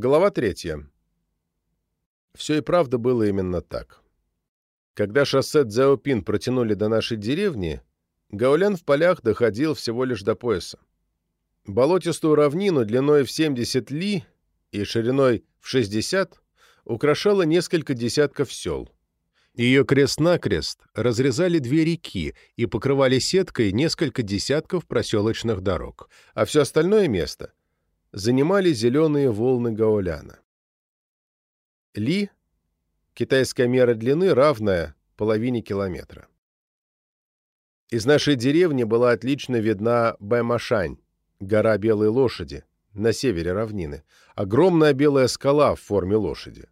Глава третья. Все и правда было именно так. Когда шоссе Цзяопин протянули до нашей деревни, Гаулян в полях доходил всего лишь до пояса. Болотистую равнину длиной в 70 ли и шириной в 60 украшало несколько десятков сел. Ее крест-накрест разрезали две реки и покрывали сеткой несколько десятков проселочных дорог, а все остальное место занимали зеленые волны Гауляна. Ли — китайская мера длины, равная половине километра. Из нашей деревни была отлично видна Баймашань, гора Белой Лошади, на севере равнины, огромная белая скала в форме лошади.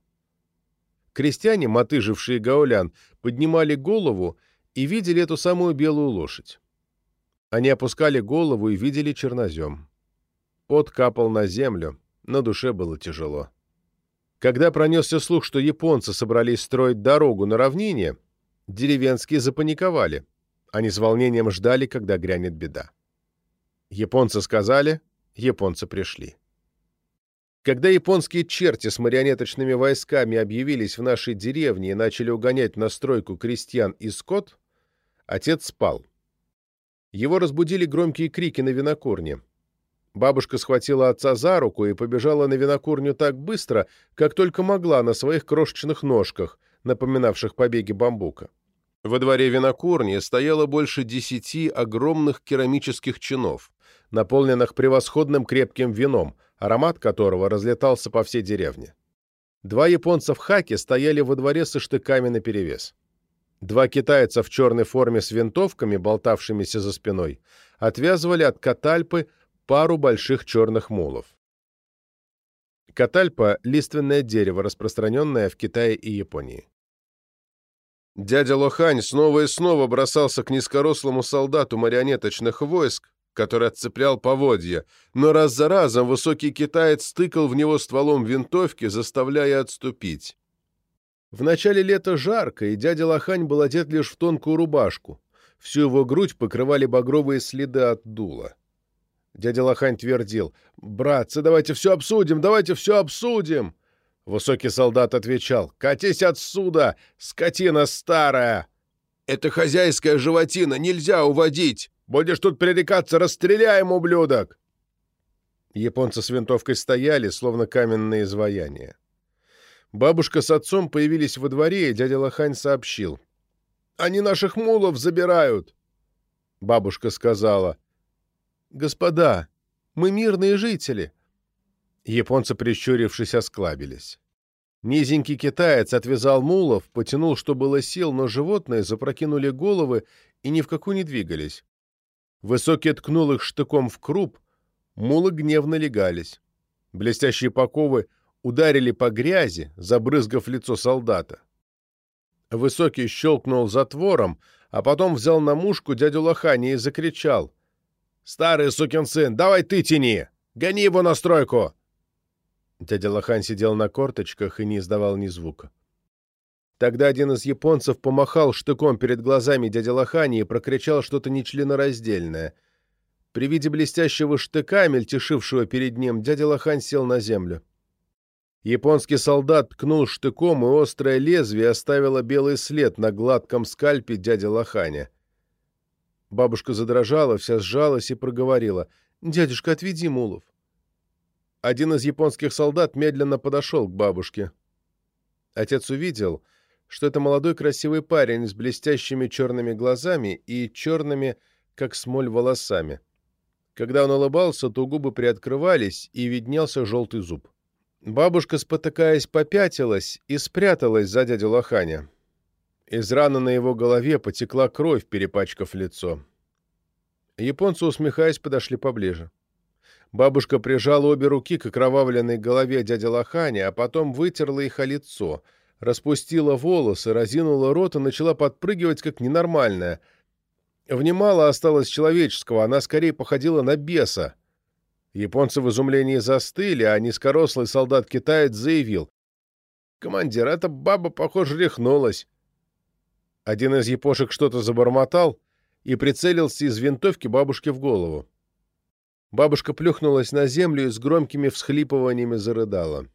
Крестьяне, мотыжившие гаулян, поднимали голову и видели эту самую белую лошадь. Они опускали голову и видели чернозем. Пот капал на землю, на душе было тяжело. Когда пронесся слух, что японцы собрались строить дорогу на равнине, деревенские запаниковали. Они с волнением ждали, когда грянет беда. Японцы сказали, японцы пришли. Когда японские черти с марионеточными войсками объявились в нашей деревне и начали угонять на стройку крестьян и скот, отец спал. Его разбудили громкие крики на винокурне. Бабушка схватила отца за руку и побежала на винокурню так быстро, как только могла на своих крошечных ножках, напоминавших побеги бамбука. Во дворе винокурни стояло больше десяти огромных керамических чинов, наполненных превосходным крепким вином, аромат которого разлетался по всей деревне. Два японца в хаке стояли во дворе со штыками наперевес. Два китайца в черной форме с винтовками, болтавшимися за спиной, отвязывали от катальпы пару больших черных мулов. Катальпа — лиственное дерево, распространенное в Китае и Японии. Дядя Лохань снова и снова бросался к низкорослому солдату марионеточных войск, который отцеплял поводья, но раз за разом высокий китаец стыкал в него стволом винтовки, заставляя отступить. В начале лета жарко, и дядя Лохань был одет лишь в тонкую рубашку. Всю его грудь покрывали багровые следы от дула. Дядя Лохань твердил, «Братцы, давайте все обсудим, давайте все обсудим!» Высокий солдат отвечал, «Катись отсюда, скотина старая!» «Это хозяйская животина, нельзя уводить!» Будешь тут пререкаться, расстреляем, ублюдок!» Японцы с винтовкой стояли, словно каменные изваяния. Бабушка с отцом появились во дворе, и дядя Лохань сообщил. «Они наших мулов забирают!» Бабушка сказала. «Господа, мы мирные жители!» Японцы, прищурившись, осклабились. Низенький китаец отвязал мулов, потянул, что было сил, но животные запрокинули головы и ни в какую не двигались. Высокий ткнул их штыком в круп, мулы гневно легались. Блестящие паковы ударили по грязи, забрызгав лицо солдата. Высокий щелкнул затвором, а потом взял на мушку дядю Лохани и закричал. «Старый сукин сын, давай ты тяни! Гони его на стройку!» Дядя Лохань сидел на корточках и не издавал ни звука. Тогда один из японцев помахал штыком перед глазами дяди Лохани и прокричал что-то нечленораздельное. При виде блестящего штыка, мельтешившего перед ним, дядя Лохань сел на землю. Японский солдат ткнул штыком, и острое лезвие оставило белый след на гладком скальпе дяди Лоханя. Бабушка задрожала, вся сжалась и проговорила. «Дядюшка, отведи мулов». Один из японских солдат медленно подошел к бабушке. Отец увидел — что это молодой красивый парень с блестящими черными глазами и черными, как смоль, волосами. Когда он улыбался, то губы приоткрывались, и виднелся желтый зуб. Бабушка, спотыкаясь, попятилась и спряталась за дядю Лоханя. Из раны на его голове потекла кровь, перепачкав лицо. Японцы, усмехаясь, подошли поближе. Бабушка прижала обе руки к окровавленной голове дяди Лоханя, а потом вытерла их о лицо — распустила волосы, разинула рот и начала подпрыгивать, как ненормальная. В ней мало осталось человеческого, она скорее походила на беса. Японцы в изумлении застыли, а низкорослый солдат-китаец заявил. «Командир, эта баба, похоже, рехнулась». Один из япошек что-то забормотал и прицелился из винтовки бабушке в голову. Бабушка плюхнулась на землю и с громкими всхлипываниями зарыдала.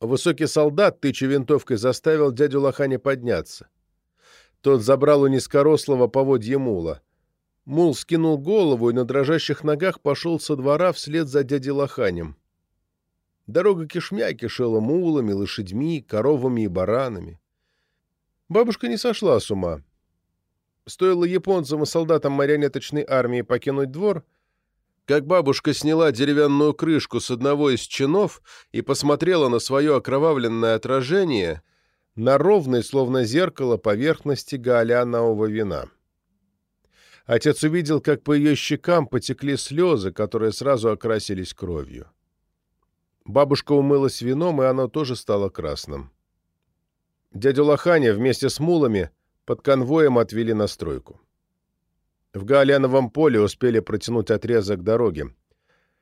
Высокий солдат, тыча винтовкой, заставил дядю Лоханя подняться. Тот забрал у низкорослого поводье мула. Мул скинул голову и на дрожащих ногах пошел со двора вслед за дядей Лоханем. Дорога кишмя кишела мулами, лошадьми, коровами и баранами. Бабушка не сошла с ума. Стоило японцам и солдатам марионеточной армии покинуть двор, как бабушка сняла деревянную крышку с одного из чинов и посмотрела на свое окровавленное отражение на ровной, словно зеркало, поверхности гаолянового вина. Отец увидел, как по ее щекам потекли слезы, которые сразу окрасились кровью. Бабушка умылась вином, и оно тоже стало красным. Дядю Лоханя вместе с мулами под конвоем отвели на стройку. В Гаоляновом поле успели протянуть отрезок дороги.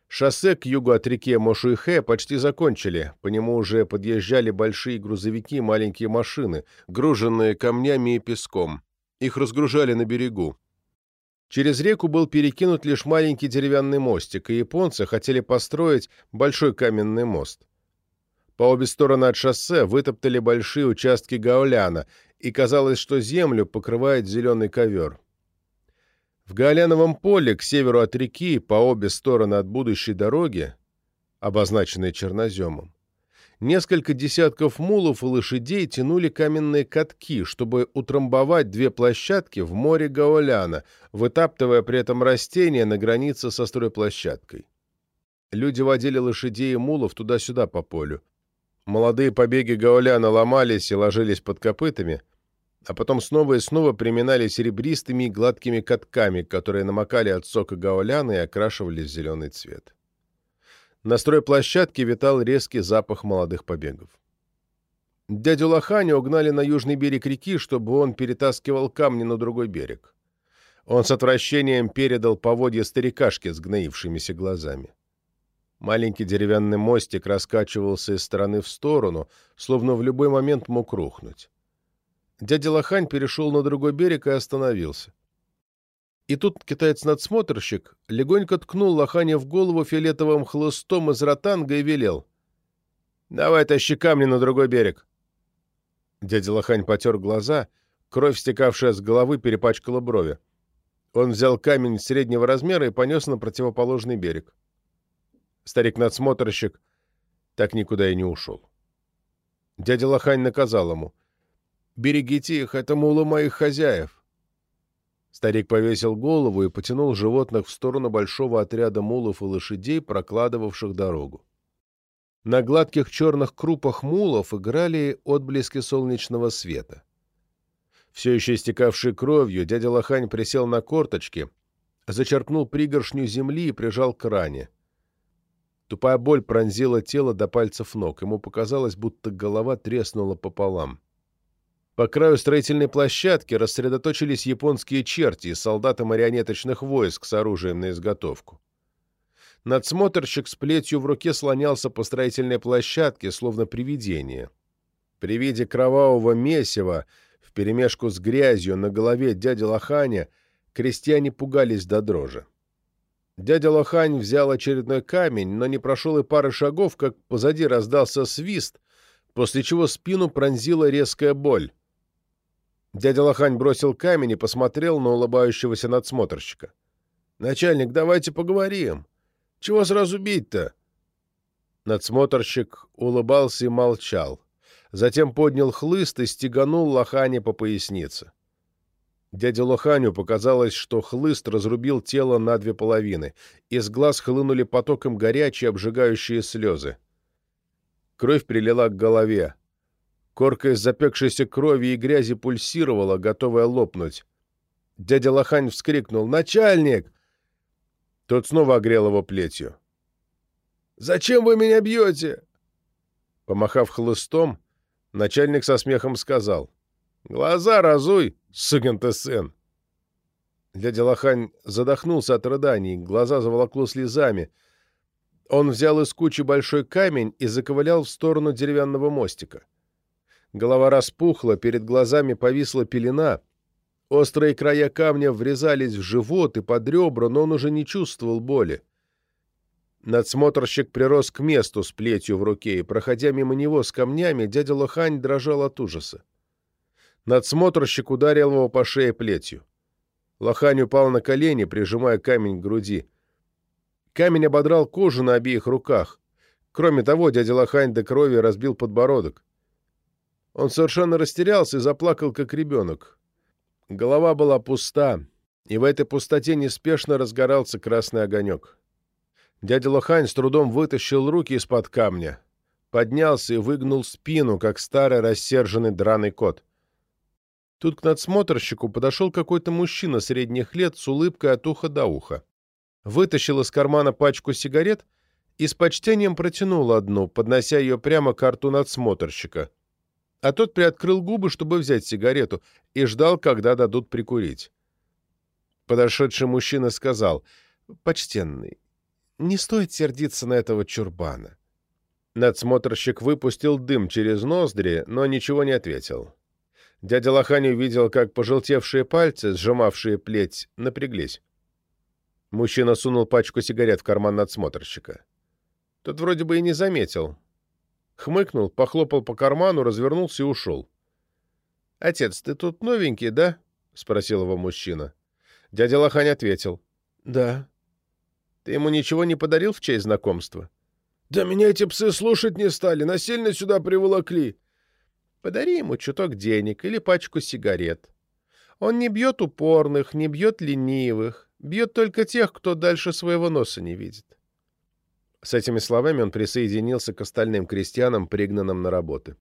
Шоссе к югу от реки Мошуйхэ почти закончили, по нему уже подъезжали большие грузовики и маленькие машины, груженные камнями и песком. Их разгружали на берегу. Через реку был перекинут лишь маленький деревянный мостик, и японцы хотели построить большой каменный мост. По обе стороны от шоссе вытоптали большие участки гауляна, и казалось, что землю покрывает зеленый ковер. В Гауляновом поле, к северу от реки, по обе стороны от будущей дороги, обозначенной черноземом, Несколько десятков мулов и лошадей тянули каменные катки, чтобы утрамбовать две площадки в море Гауляна, вытаптывая при этом растения на границе со стройплощадкой. Люди водили лошадей и мулов туда-сюда по полю. Молодые побеги Гауляна ломались и ложились под копытами, а потом снова и снова приминали серебристыми и гладкими катками, которые намокали от сока Гауляна и окрашивали в зеленый цвет. На стройплощадке витал резкий запах молодых побегов. Дядю Лоханю угнали на южный берег реки, чтобы он перетаскивал камни на другой берег. Он с отвращением передал поводья старикашке с гноившимися глазами. Маленький деревянный мостик раскачивался из стороны в сторону, словно в любой момент мог рухнуть. Дядя Лохань перешел на другой берег и остановился. И тут китаец-надсмотрщик легонько ткнул Лоханя в голову фиолетовым хлыстом из ротанга и велел. «Давай тащи камни на другой берег». Дядя Лохань потер глаза, кровь, стекавшая с головы, перепачкала брови. Он взял камень среднего размера и понес на противоположный берег. Старик-надсмотрщик так никуда и не ушел. Дядя Лохань наказал ему. «Берегите их, это мула моих хозяев». Старик повесил голову и потянул животных в сторону большого отряда мулов и лошадей, прокладывавших дорогу. На гладких черных крупах мулов играли отблески солнечного света. Все еще истекавший кровью, дядя Лохань присел на корточки, зачерпнул пригоршню земли и прижал к ране. Тупая боль пронзила тело до пальцев ног. Ему показалось, будто голова треснула пополам. По краю строительной площадки рассредоточились японские черти и солдаты марионеточных войск с оружием на изготовку. Надсмотрщик с плетью в руке слонялся по строительной площадке, словно привидение. При виде кровавого месива вперемешку с грязью на голове дяди Лоханя крестьяне пугались до дрожи. Дядя Лохань взял очередной камень, но не прошел и пары шагов, как позади раздался свист, после чего спину пронзила резкая боль. Дядя Лохань бросил камень и посмотрел на улыбающегося надсмотрщика. «Начальник, давайте поговорим. Чего сразу бить-то?» Надсмотрщик улыбался и молчал. Затем поднял хлыст и стеганул Лохане по пояснице. Дяде Лоханю показалось, что хлыст разрубил тело на две половины. Из глаз хлынули потоком горячие обжигающие слезы. Кровь прилила к голове. Корка из запекшейся крови и грязи пульсировала, готовая лопнуть. Дядя Лохань вскрикнул «Начальник!» Тот снова огрел его плетью. «Зачем вы меня бьете?» Помахав хлыстом, начальник со смехом сказал «Глаза разуй, сын!» Дядя Лохань задохнулся от рыданий, глаза заволокло слезами. Он взял из кучи большой камень и заковылял в сторону деревянного мостика. Голова распухла, перед глазами повисла пелена. Острые края камня врезались в живот и под ребра, но он уже не чувствовал боли. Надсмотрщик прирос к месту с плетью в руке, и, проходя мимо него с камнями, дядя Лохань дрожал от ужаса. Надсмотрщик ударил его по шее плетью. Лохань упал на колени, прижимая камень к груди. Камень ободрал кожу на обеих руках. Кроме того, дядя Лохань до крови разбил подбородок. Он совершенно растерялся и заплакал, как ребенок. Голова была пуста, и в этой пустоте неспешно разгорался красный огонек. Дядя Лохань с трудом вытащил руки из-под камня, поднялся и выгнул спину, как старый рассерженный драный кот. Тут к надсмотрщику подошел какой-то мужчина средних лет с улыбкой от уха до уха. Вытащил из кармана пачку сигарет и с почтением протянул одну, поднося ее прямо к рту надсмотрщика. А тот приоткрыл губы, чтобы взять сигарету, и ждал, когда дадут прикурить. Подошедший мужчина сказал, «Почтенный, не стоит сердиться на этого чурбана». Надсмотрщик выпустил дым через ноздри, но ничего не ответил. Дядя Лохань увидел, как пожелтевшие пальцы, сжимавшие плеть, напряглись. Мужчина сунул пачку сигарет в карман надсмотрщика. Тот вроде бы и не заметил. Хмыкнул, похлопал по карману, развернулся и ушел. «Отец, ты тут новенький, да?» — спросил его мужчина. Дядя Лохань ответил. «Да». «Ты ему ничего не подарил в честь знакомства?» «Да меня эти псы слушать не стали, насильно сюда приволокли». «Подари ему чуток денег или пачку сигарет. Он не бьет упорных, не бьет ленивых, бьет только тех, кто дальше своего носа не видит». С этими словами он присоединился к остальным крестьянам, пригнанным на работы.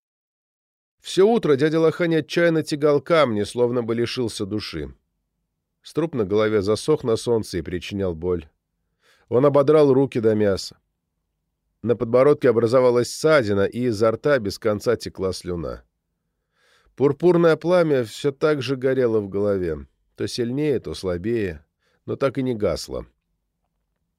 Все утро дядя Лохань отчаянно тягал камни, словно бы лишился души. Струп на голове засох на солнце и причинял боль. Он ободрал руки до мяса. На подбородке образовалась ссадина, и изо рта без конца текла слюна. Пурпурное пламя все так же горело в голове, то сильнее, то слабее, но так и не гасло.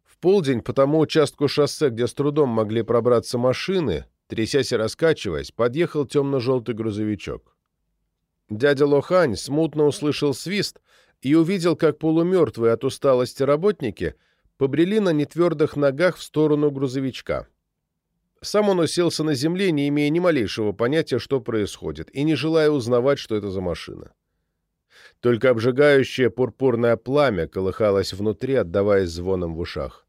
В полдень по тому участку шоссе, где с трудом могли пробраться машины, трясясь и раскачиваясь, подъехал темно-желтый грузовичок. Дядя Лохань смутно услышал свист — и увидел, как полумертвые от усталости работники побрели на нетвердых ногах в сторону грузовичка. Сам он уселся на земле, не имея ни малейшего понятия, что происходит, и не желая узнавать, что это за машина. Только обжигающее пурпурное пламя колыхалось внутри, отдаваясь звоном в ушах.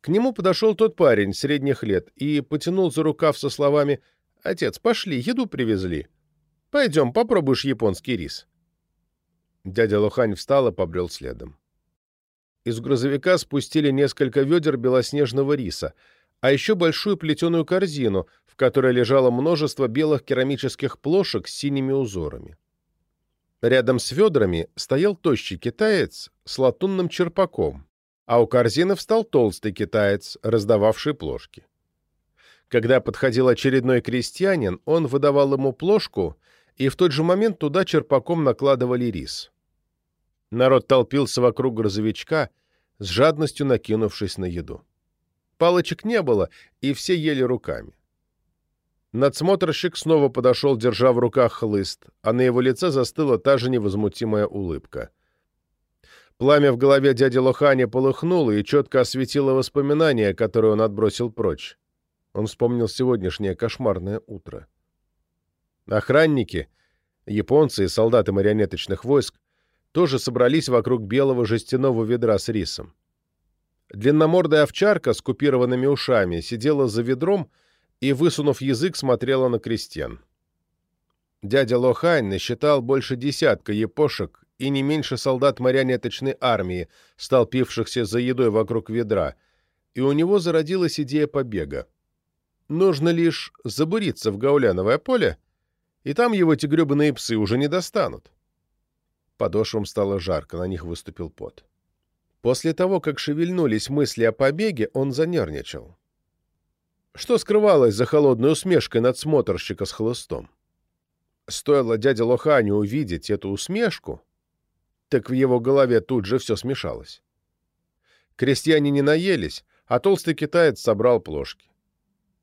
К нему подошел тот парень средних лет и потянул за рукав со словами «Отец, пошли, еду привезли. Пойдем, попробуешь японский рис». Дядя Лохань встал и побрел следом. Из грузовика спустили несколько ведер белоснежного риса, а еще большую плетеную корзину, в которой лежало множество белых керамических плошек с синими узорами. Рядом с ведрами стоял тощий китаец с латунным черпаком, а у корзины встал толстый китаец, раздававший плошки. Когда подходил очередной крестьянин, он выдавал ему плошку, и в тот же момент туда черпаком накладывали рис. Народ толпился вокруг грузовичка, с жадностью накинувшись на еду. Палочек не было, и все ели руками. Надсмотрщик снова подошел, держа в руках хлыст, а на его лице застыла та же невозмутимая улыбка. Пламя в голове дяди Лохани полыхнуло и четко осветило воспоминания, которые он отбросил прочь. Он вспомнил сегодняшнее кошмарное утро. Охранники, японцы и солдаты марионеточных войск тоже собрались вокруг белого жестяного ведра с рисом. Длинномордая овчарка с купированными ушами сидела за ведром и, высунув язык, смотрела на крестьян. Дядя Лохань насчитал больше десятка епошек и не меньше солдат марионеточной армии, столпившихся за едой вокруг ведра, и у него зародилась идея побега. Нужно лишь забуриться в гауляновое поле, и там его эти гребаные псы уже не достанут. Подошвам стало жарко, на них выступил пот. После того, как шевельнулись мысли о побеге, он занервничал. Что скрывалось за холодной усмешкой надсмотрщика с хлыстом? Стоило дяде Лоханю увидеть эту усмешку, так в его голове тут же все смешалось. Крестьяне не наелись, а толстый китаец собрал плошки.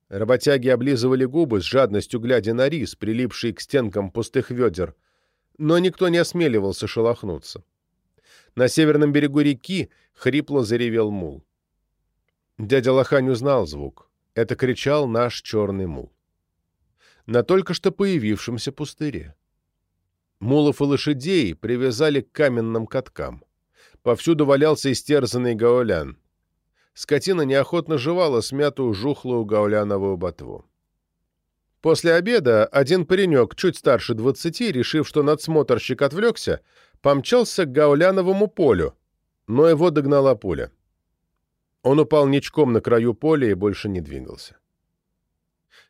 Работяги облизывали губы с жадностью, глядя на рис, прилипший к стенкам пустых ведер — но никто не осмеливался шелохнуться. На северном берегу реки хрипло заревел мул. Дядя Лохань узнал звук. Это кричал наш черный мул. На только что появившемся пустыре. Мулов и лошадей привязали к каменным каткам. Повсюду валялся истерзанный гаулян. Скотина неохотно жевала смятую жухлую гауляновую ботву. После обеда один паренек, чуть старше двадцати, решив, что надсмотрщик отвлекся, помчался к гауляновому полю, но его догнала пуля. Он упал ничком на краю поля и больше не двигался.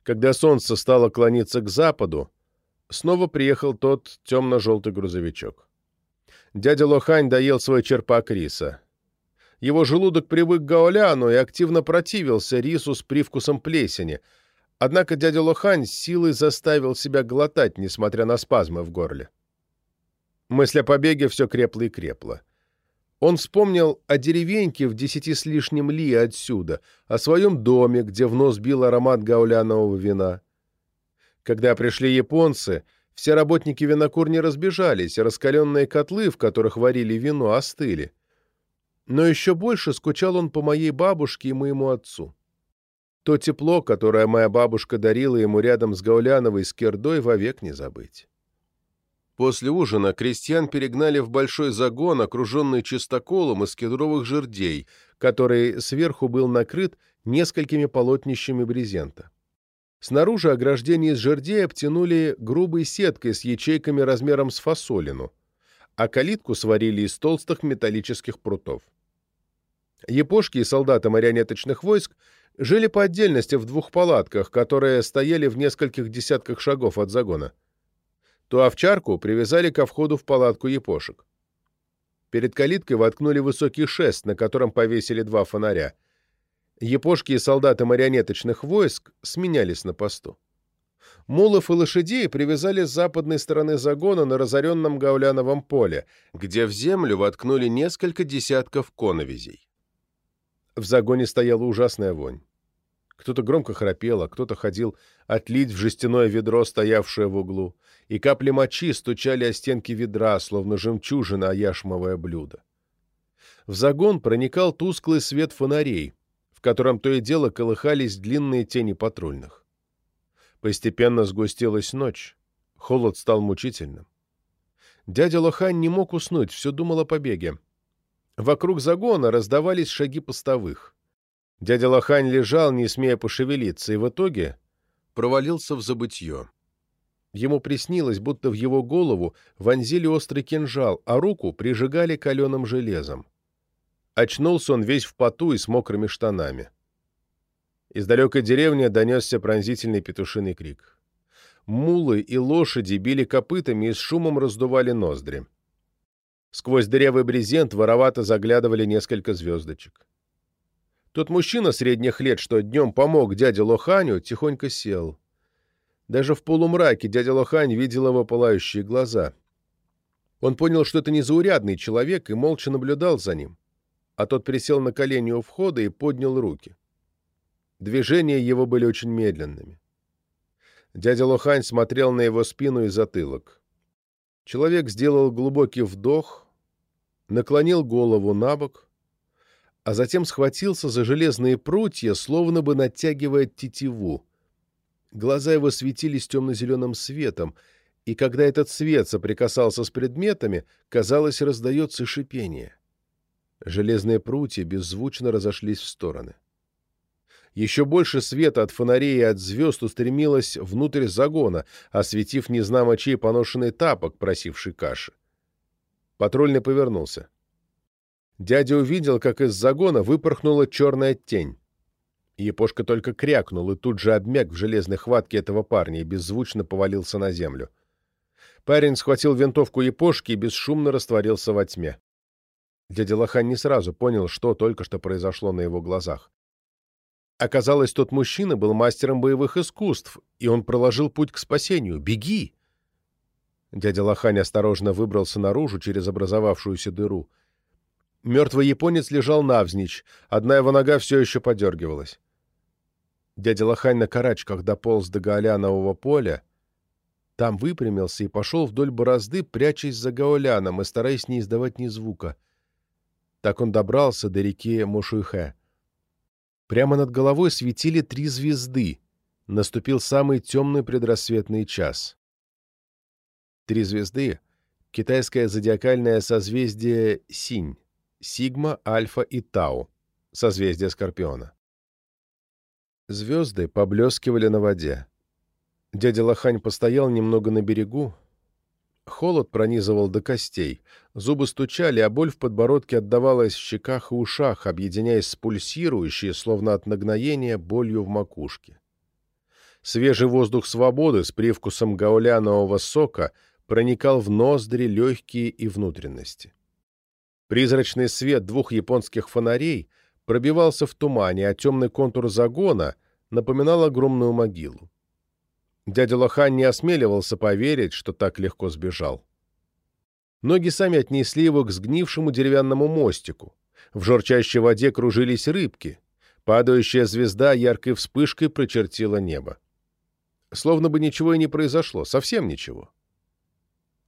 Когда солнце стало клониться к западу, снова приехал тот темно-желтый грузовичок. Дядя Лохань доел свой черпак риса. Его желудок привык к гауляну и активно противился рису с привкусом плесени — Однако дядя Лохань силой заставил себя глотать, несмотря на спазмы в горле. Мысль о побеге все крепла и крепла. Он вспомнил о деревеньке в десяти с лишним ли отсюда, о своем доме, где в нос бил аромат гаулянового вина. Когда пришли японцы, все работники винокурни разбежались, раскаленные котлы, в которых варили вино, остыли. Но еще больше скучал он по моей бабушке и моему отцу. То тепло, которое моя бабушка дарила ему рядом с Гауляновой скирдой, вовек не забыть. После ужина крестьян перегнали в большой загон, окруженный чистоколом из кедровых жердей, который сверху был накрыт несколькими полотнищами брезента. Снаружи ограждение из жердей обтянули грубой сеткой с ячейками размером с фасолину, а калитку сварили из толстых металлических прутов. Япошки и солдаты марионеточных войск жили по отдельности в двух палатках, которые стояли в нескольких десятках шагов от загона. Ту овчарку привязали ко входу в палатку епошек. Перед калиткой воткнули высокий шест, на котором повесили два фонаря. Епошки и солдаты марионеточных войск сменялись на посту. Мулов и лошадей привязали с западной стороны загона на разоренном гауляновом поле, где в землю воткнули несколько десятков коновизей. В загоне стояла ужасная вонь. Кто-то громко храпел, а кто-то ходил отлить в жестяное ведро, стоявшее в углу, и капли мочи стучали о стенки ведра, словно жемчужина о яшмовое блюдо. В загон проникал тусклый свет фонарей, в котором то и дело колыхались длинные тени патрульных. Постепенно сгустилась ночь, холод стал мучительным. Дядя Лохань не мог уснуть, все думал о побеге. Вокруг загона раздавались шаги постовых. Дядя Лохань лежал, не смея пошевелиться, и в итоге провалился в забытье. Ему приснилось, будто в его голову вонзили острый кинжал, а руку прижигали каленым железом. Очнулся он весь в поту и с мокрыми штанами. Из далекой деревни донесся пронзительный петушиный крик. Мулы и лошади били копытами и с шумом раздували ноздри. Сквозь дырявый брезент воровато заглядывали несколько звездочек. Тот мужчина средних лет, что днем помог дяде Лоханю, тихонько сел. Даже в полумраке дядя Лохань видел его пылающие глаза. Он понял, что это незаурядный человек, и молча наблюдал за ним. А тот присел на колени у входа и поднял руки. Движения его были очень медленными. Дядя Лохань смотрел на его спину и затылок. Человек сделал глубокий вдох, наклонил голову на бок, а затем схватился за железные прутья, словно бы натягивая тетиву. Глаза его светились темно-зеленым светом, и когда этот свет соприкасался с предметами, казалось, раздается шипение. Железные прутья беззвучно разошлись в стороны. Еще больше света от фонарей и от звезд устремилось внутрь загона, осветив незнамо чей поношенный тапок, просивший каши. Патрульный повернулся. Дядя увидел, как из загона выпорхнула черная тень. Епошка только крякнул и тут же обмяк в железной хватке этого парня и беззвучно повалился на землю. Парень схватил винтовку Епошки и бесшумно растворился во тьме. Дядя Лохан не сразу понял, что только что произошло на его глазах. Оказалось, тот мужчина был мастером боевых искусств, и он проложил путь к спасению. «Беги!» Дядя Лохань осторожно выбрался наружу через образовавшуюся дыру. Мертвый японец лежал навзничь, одна его нога все еще подергивалась. Дядя Лохань на карачках дополз до Гаолянового поля, там выпрямился и пошел вдоль борозды, прячась за Гаоляном и стараясь не издавать ни звука. Так он добрался до реки Мушуйхэ. Прямо над головой светили три звезды. Наступил самый темный предрассветный час. Три звезды — китайское зодиакальное созвездие Синь, Сигма, Альфа и Тау, созвездие Скорпиона. Звезды поблескивали на воде. Дядя Лохань постоял немного на берегу. Холод пронизывал до костей, зубы стучали, а боль в подбородке отдавалась в щеках и ушах, объединяясь с пульсирующей, словно от нагноения, болью в макушке. Свежий воздух свободы с привкусом гаулянового сока проникал в ноздри, легкие и внутренности. Призрачный свет двух японских фонарей пробивался в тумане, а темный контур загона напоминал огромную могилу. Дядя Лохан не осмеливался поверить, что так легко сбежал. Ноги сами отнесли его к сгнившему деревянному мостику. В журчащей воде кружились рыбки. Падающая звезда яркой вспышкой прочертила небо. Словно бы ничего и не произошло, совсем ничего.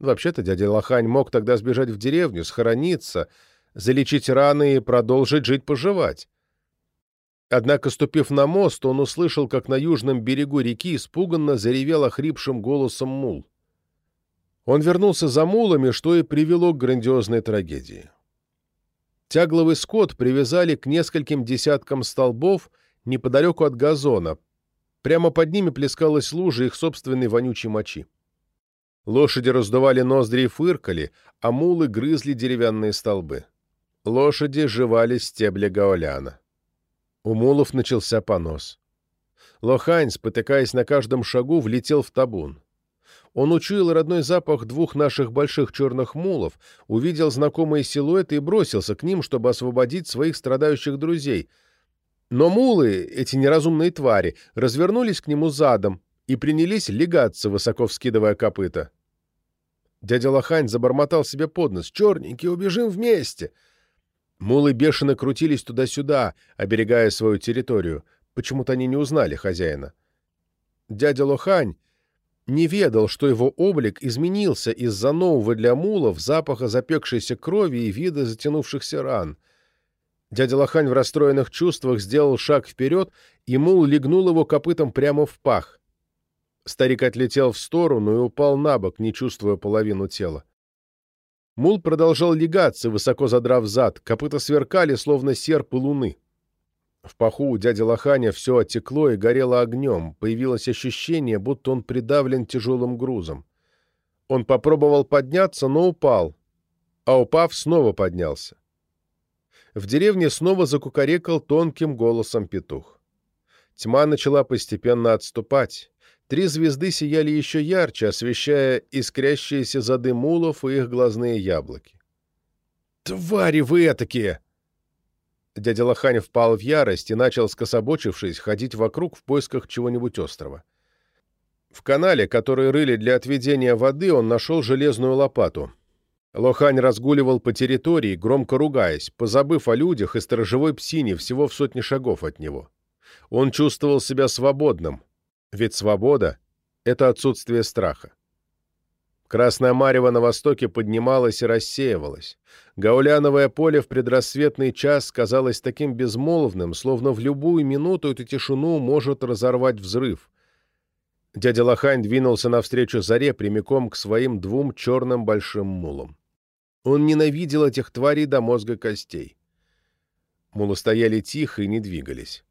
Вообще-то дядя Лохань мог тогда сбежать в деревню, схорониться, залечить раны и продолжить жить-поживать. Однако, ступив на мост, он услышал, как на южном берегу реки испуганно заревел охрипшим голосом мул. Он вернулся за мулами, что и привело к грандиозной трагедии. Тягловый скот привязали к нескольким десяткам столбов неподалеку от газона. Прямо под ними плескалась лужа их собственной вонючей мочи. Лошади раздували ноздри и фыркали, а мулы грызли деревянные столбы. Лошади жевали стебли гауляна. У мулов начался понос. Лохань, спотыкаясь на каждом шагу, влетел в табун. Он учуял родной запах двух наших больших черных мулов, увидел знакомые силуэты и бросился к ним, чтобы освободить своих страдающих друзей. Но мулы, эти неразумные твари, развернулись к нему задом и принялись легаться, высоко вскидывая копыта. Дядя Лохань забормотал себе под нос. «Черненький, убежим вместе!» Мулы бешено крутились туда-сюда, оберегая свою территорию. Почему-то они не узнали хозяина. Дядя Лохань не ведал, что его облик изменился из-за нового для мулов запаха запекшейся крови и вида затянувшихся ран. Дядя Лохань в расстроенных чувствах сделал шаг вперед, и мул легнул его копытом прямо в пах. Старик отлетел в сторону и упал на бок, не чувствуя половину тела. Мул продолжал легаться, высоко задрав зад, копыта сверкали, словно серпы луны. В паху у дяди Лоханя все отекло и горело огнем, появилось ощущение, будто он придавлен тяжелым грузом. Он попробовал подняться, но упал, а упав, снова поднялся. В деревне снова закукарекал тонким голосом петух. Тьма начала постепенно отступать. Три звезды сияли еще ярче, освещая искрящиеся зады мулов и их глазные яблоки. «Твари вы этакие!» Дядя Лохань впал в ярость и начал, скособочившись, ходить вокруг в поисках чего-нибудь острого. В канале, который рыли для отведения воды, он нашел железную лопату. Лохань разгуливал по территории, громко ругаясь, позабыв о людях и сторожевой псине всего в сотни шагов от него. Он чувствовал себя свободным, ведь свобода — это отсутствие страха. Красная марево на востоке поднималась и рассеивалась. Гауляновое поле в предрассветный час казалось таким безмолвным, словно в любую минуту эту тишину может разорвать взрыв. Дядя Лохань двинулся навстречу заре прямиком к своим двум черным большим мулам. Он ненавидел этих тварей до мозга костей. Мулы стояли тихо и не двигались.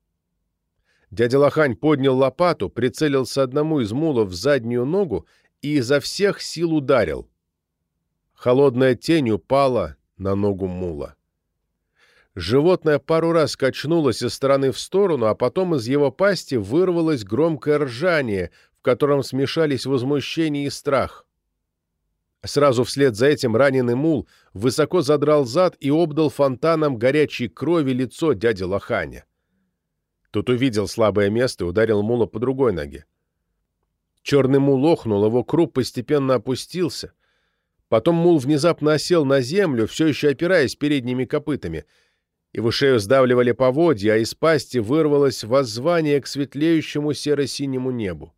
Дядя Лохань поднял лопату, прицелился одному из мулов в заднюю ногу и изо всех сил ударил. Холодная тень упала на ногу мула. Животное пару раз качнулось из стороны в сторону, а потом из его пасти вырвалось громкое ржание, в котором смешались возмущение и страх. Сразу вслед за этим раненый мул высоко задрал зад и обдал фонтаном горячей крови лицо дяди Лоханя. Тот увидел слабое место и ударил мула по другой ноге. Черный мул охнул, его круп постепенно опустился. Потом мул внезапно осел на землю, все еще опираясь передними копытами. Его шею сдавливали поводья, а из пасти вырвалось воззвание к светлеющему серо-синему небу.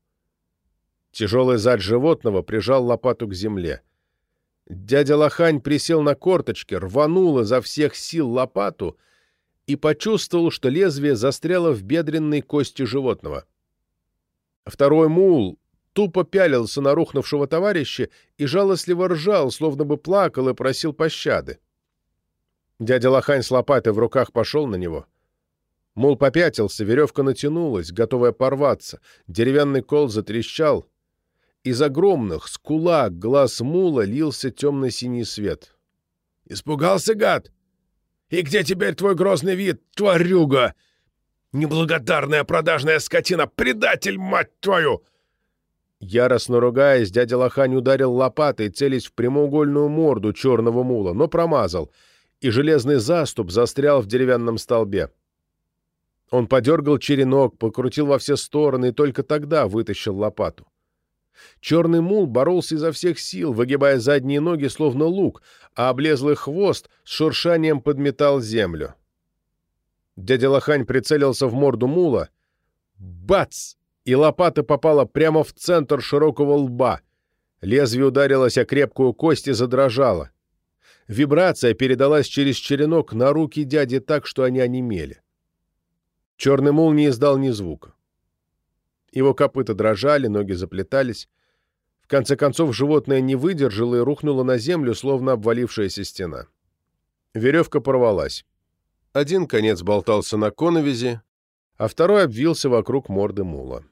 Тяжелый зад животного прижал лопату к земле. Дядя Лохань присел на корточки, рванул изо всех сил лопату — и почувствовал, что лезвие застряло в бедренной кости животного. Второй мул тупо пялился на рухнувшего товарища и жалостливо ржал, словно бы плакал и просил пощады. Дядя Лохань с лопатой в руках пошел на него. Мул попятился, веревка натянулась, готовая порваться, деревянный кол затрещал. Из огромных, с кулак, глаз мула лился темно-синий свет. «Испугался, гад? И где теперь твой грозный вид, тварюга? Неблагодарная продажная скотина, предатель, мать твою!» Яростно ругаясь, дядя Лохань ударил лопатой, целясь в прямоугольную морду черного мула, но промазал, и железный заступ застрял в деревянном столбе. Он подергал черенок, покрутил во все стороны и только тогда вытащил лопату. Черный мул боролся изо всех сил, выгибая задние ноги, словно лук, а облезлый хвост с шуршанием подметал землю. Дядя Лохань прицелился в морду мула. Бац! И лопата попала прямо в центр широкого лба. Лезвие ударилось о крепкую кость и задрожало. Вибрация передалась через черенок на руки дяди так, что они онемели. Черный мул не издал ни звука. Его копыта дрожали, ноги заплетались. В конце концов, животное не выдержало и рухнуло на землю, словно обвалившаяся стена. Веревка порвалась. Один конец болтался на коновизе, а второй обвился вокруг морды мула.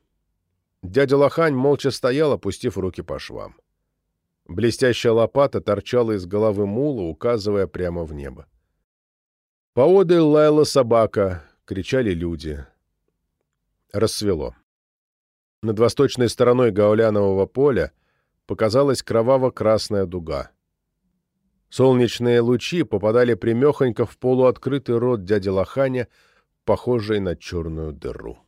Дядя Лохань молча стоял, опустив руки по швам. Блестящая лопата торчала из головы мула, указывая прямо в небо. Поодаль лаяла собака, кричали люди. Рассвело. Над восточной стороной гаулянового поля показалась кроваво-красная дуга. Солнечные лучи попадали примехонько в полуоткрытый рот дяди Лоханя, похожий на черную дыру.